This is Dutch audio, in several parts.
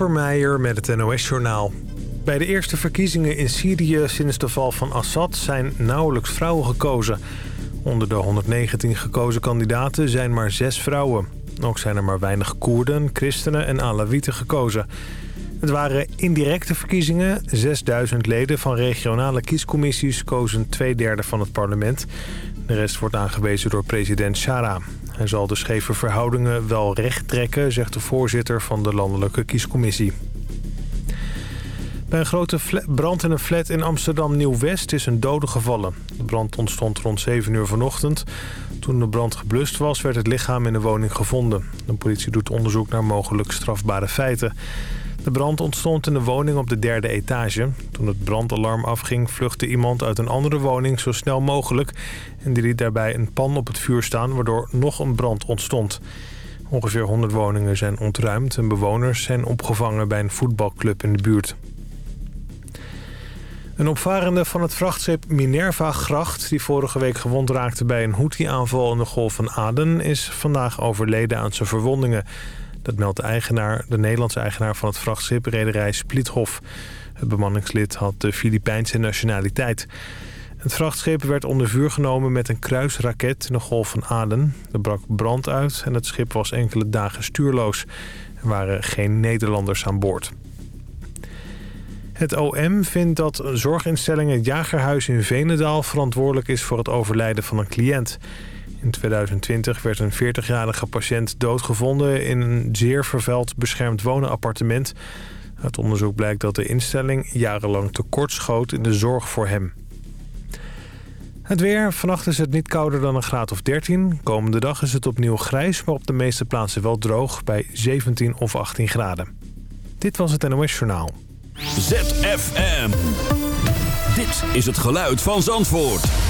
Kasper met het NOS-journaal. Bij de eerste verkiezingen in Syrië sinds de val van Assad zijn nauwelijks vrouwen gekozen. Onder de 119 gekozen kandidaten zijn maar zes vrouwen. Ook zijn er maar weinig Koerden, christenen en Alawieten gekozen. Het waren indirecte verkiezingen. 6000 leden van regionale kiescommissies kozen twee derde van het parlement. De rest wordt aangewezen door president Shara. Hij zal de scheve verhoudingen wel recht trekken, zegt de voorzitter van de landelijke kiescommissie. Bij een grote brand in een flat in Amsterdam Nieuw-West is een dode gevallen. De brand ontstond rond 7 uur vanochtend. Toen de brand geblust was, werd het lichaam in de woning gevonden. De politie doet onderzoek naar mogelijk strafbare feiten. De brand ontstond in de woning op de derde etage. Toen het brandalarm afging vluchtte iemand uit een andere woning zo snel mogelijk... en die liet daarbij een pan op het vuur staan waardoor nog een brand ontstond. Ongeveer 100 woningen zijn ontruimd en bewoners zijn opgevangen bij een voetbalclub in de buurt. Een opvarende van het vrachtschip Minerva Gracht... die vorige week gewond raakte bij een Houthi-aanval in de Golf van Aden... is vandaag overleden aan zijn verwondingen. Dat meldt de, eigenaar, de Nederlandse eigenaar van het vrachtschip rederij Splithof. Het bemanningslid had de Filipijnse nationaliteit. Het vrachtschip werd onder vuur genomen met een kruisraket in de Golf van Aden. Er brak brand uit en het schip was enkele dagen stuurloos. Er waren geen Nederlanders aan boord. Het OM vindt dat zorginstelling Jagerhuis in Venendaal verantwoordelijk is voor het overlijden van een cliënt. In 2020 werd een 40-jarige patiënt doodgevonden in een zeer vervuild beschermd wonenappartement. Uit onderzoek blijkt dat de instelling jarenlang tekort schoot in de zorg voor hem. Het weer. Vannacht is het niet kouder dan een graad of 13. Komende dag is het opnieuw grijs, maar op de meeste plaatsen wel droog bij 17 of 18 graden. Dit was het NOS Journaal. ZFM. Dit is het geluid van Zandvoort.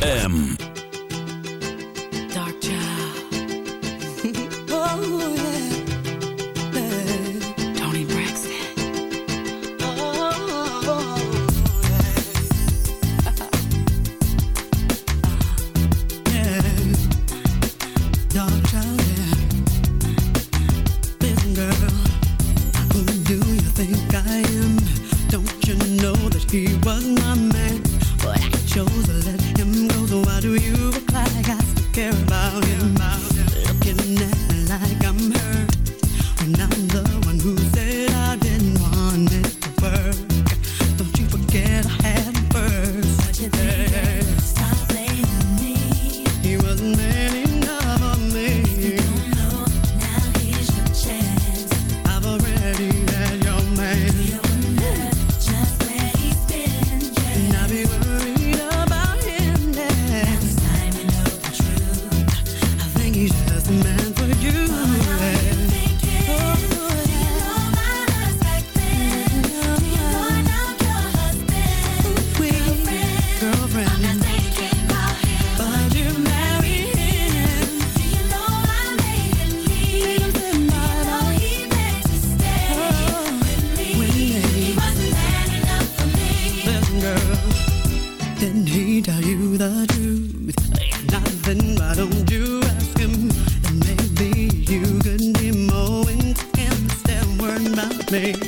ZFM. me.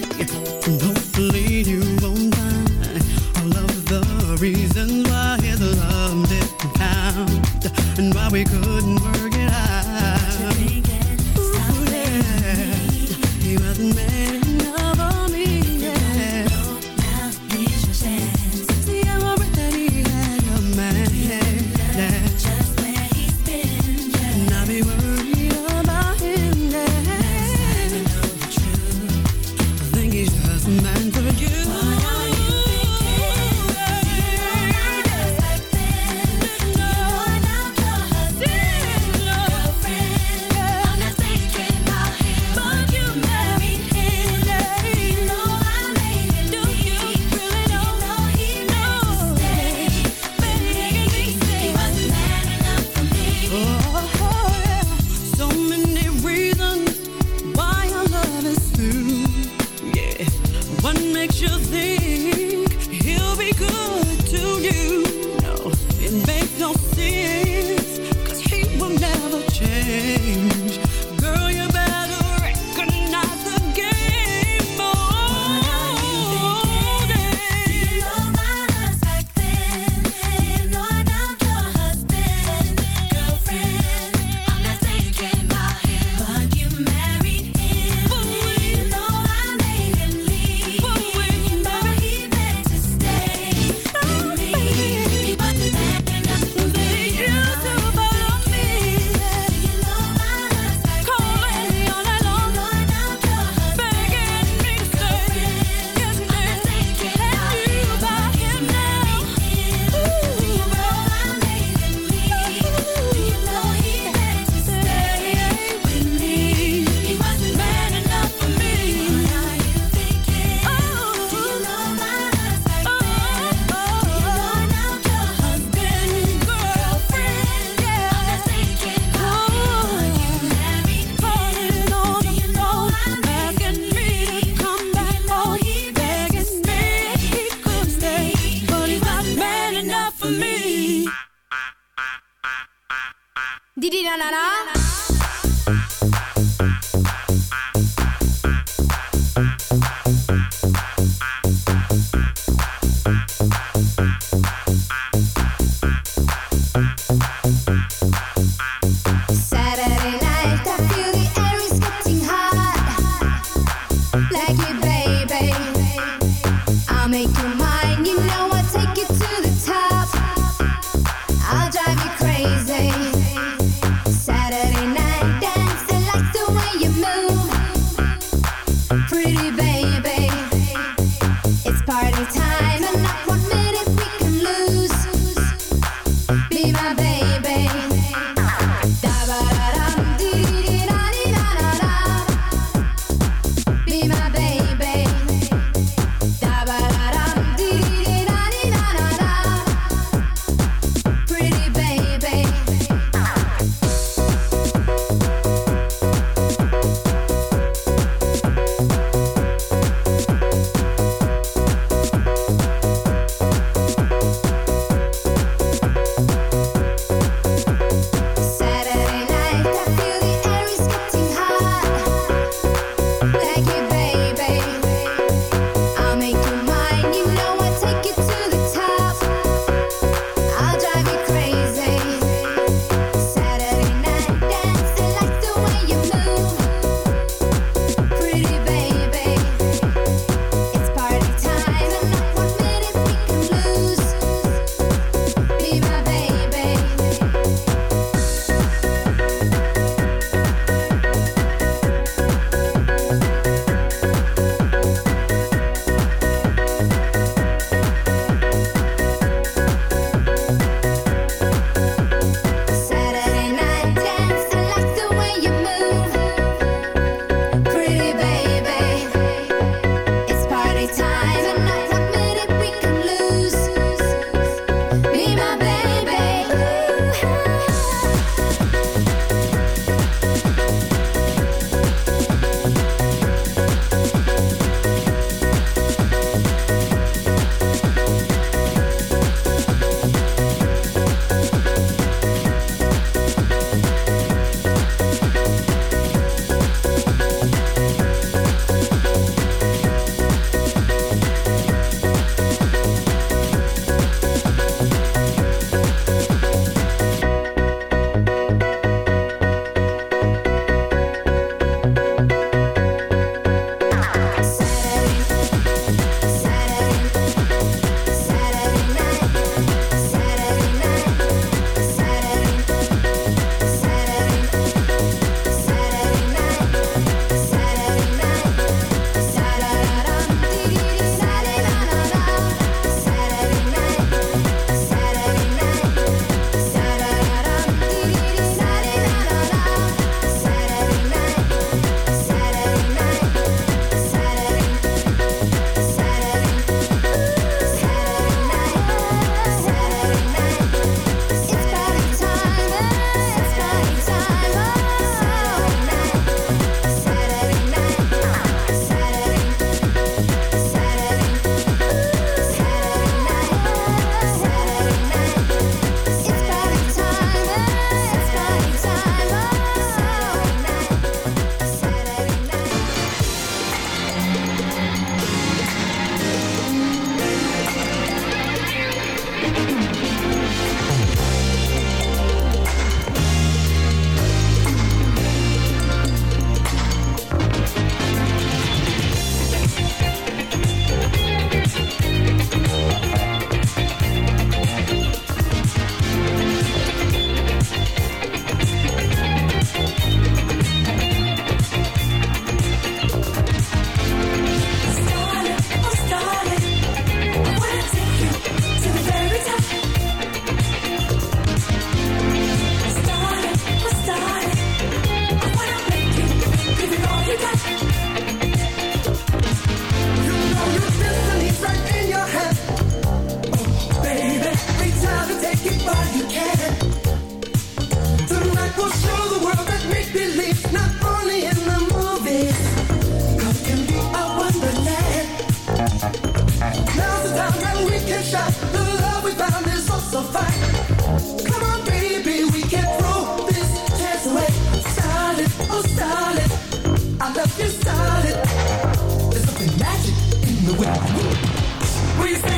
We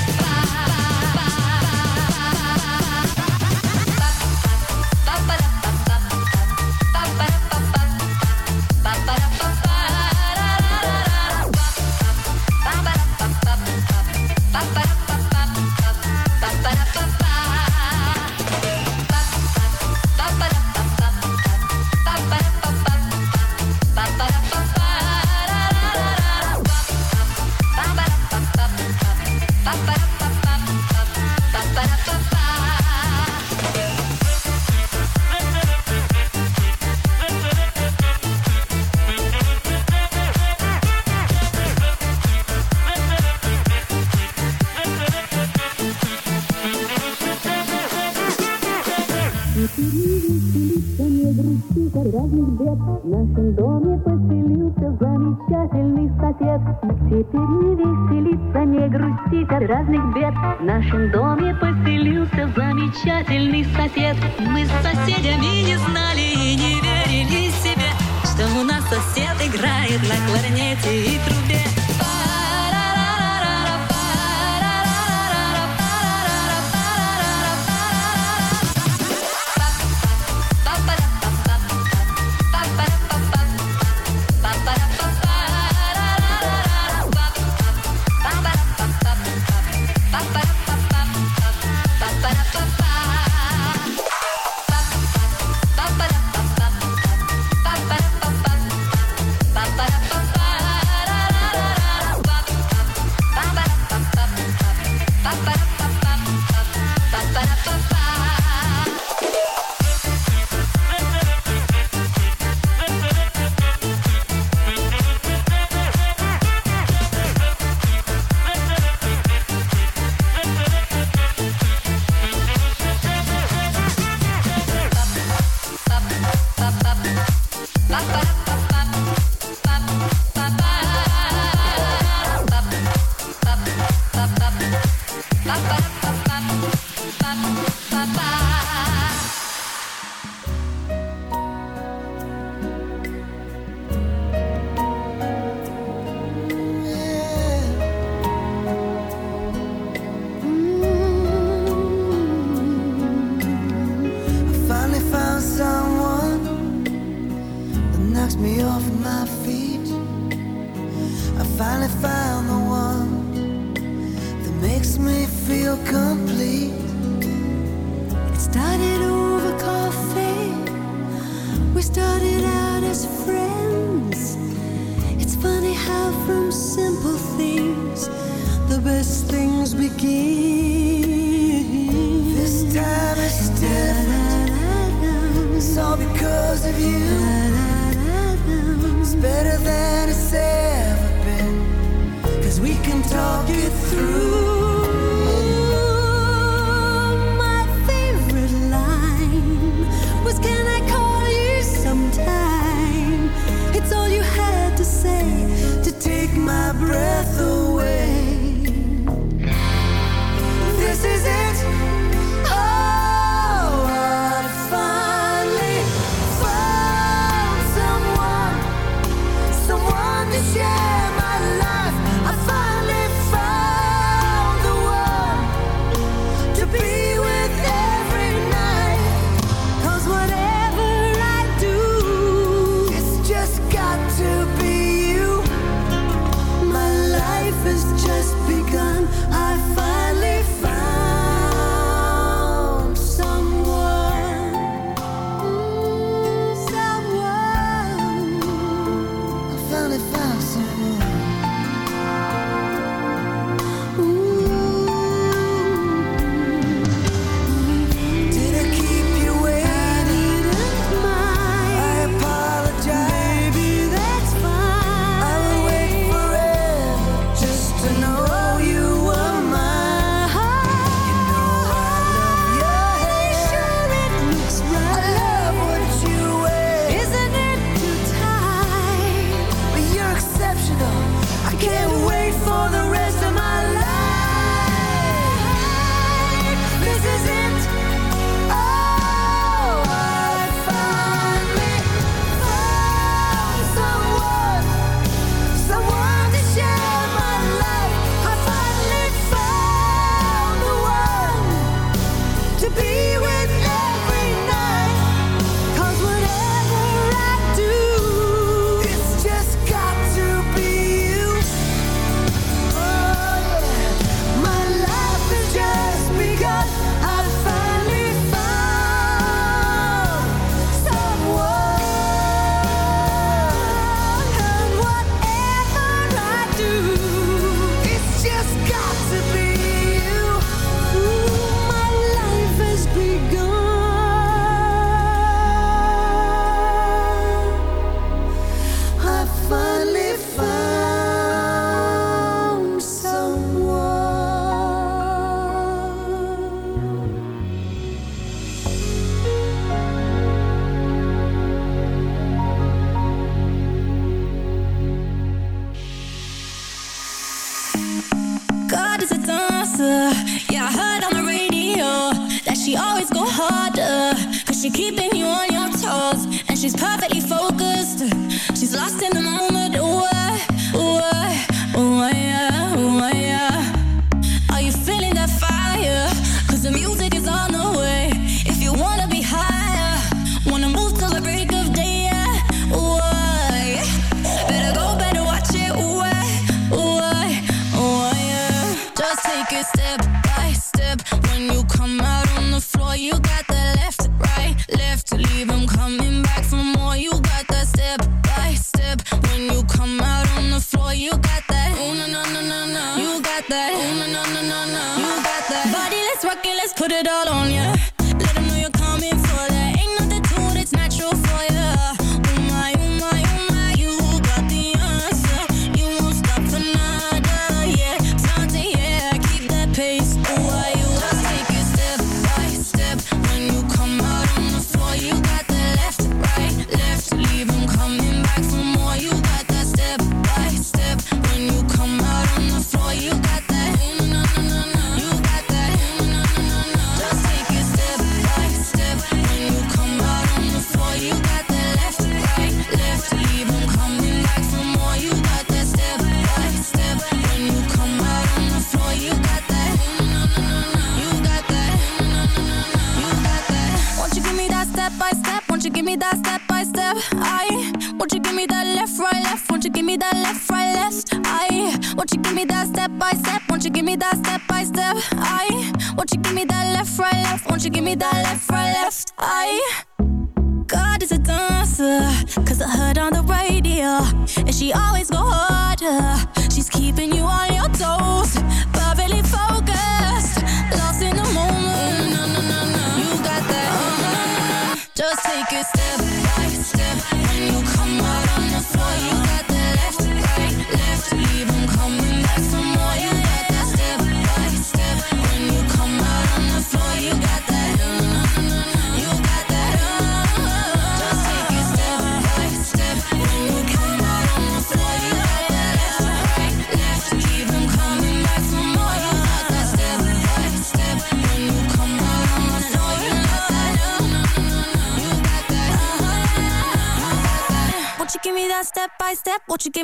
we can talk it through.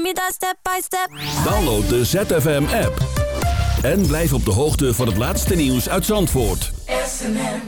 step by step. Download de ZFM app. En blijf op de hoogte van het laatste nieuws uit Zandvoort. SNM.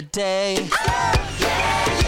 today. Oh, yeah, yeah.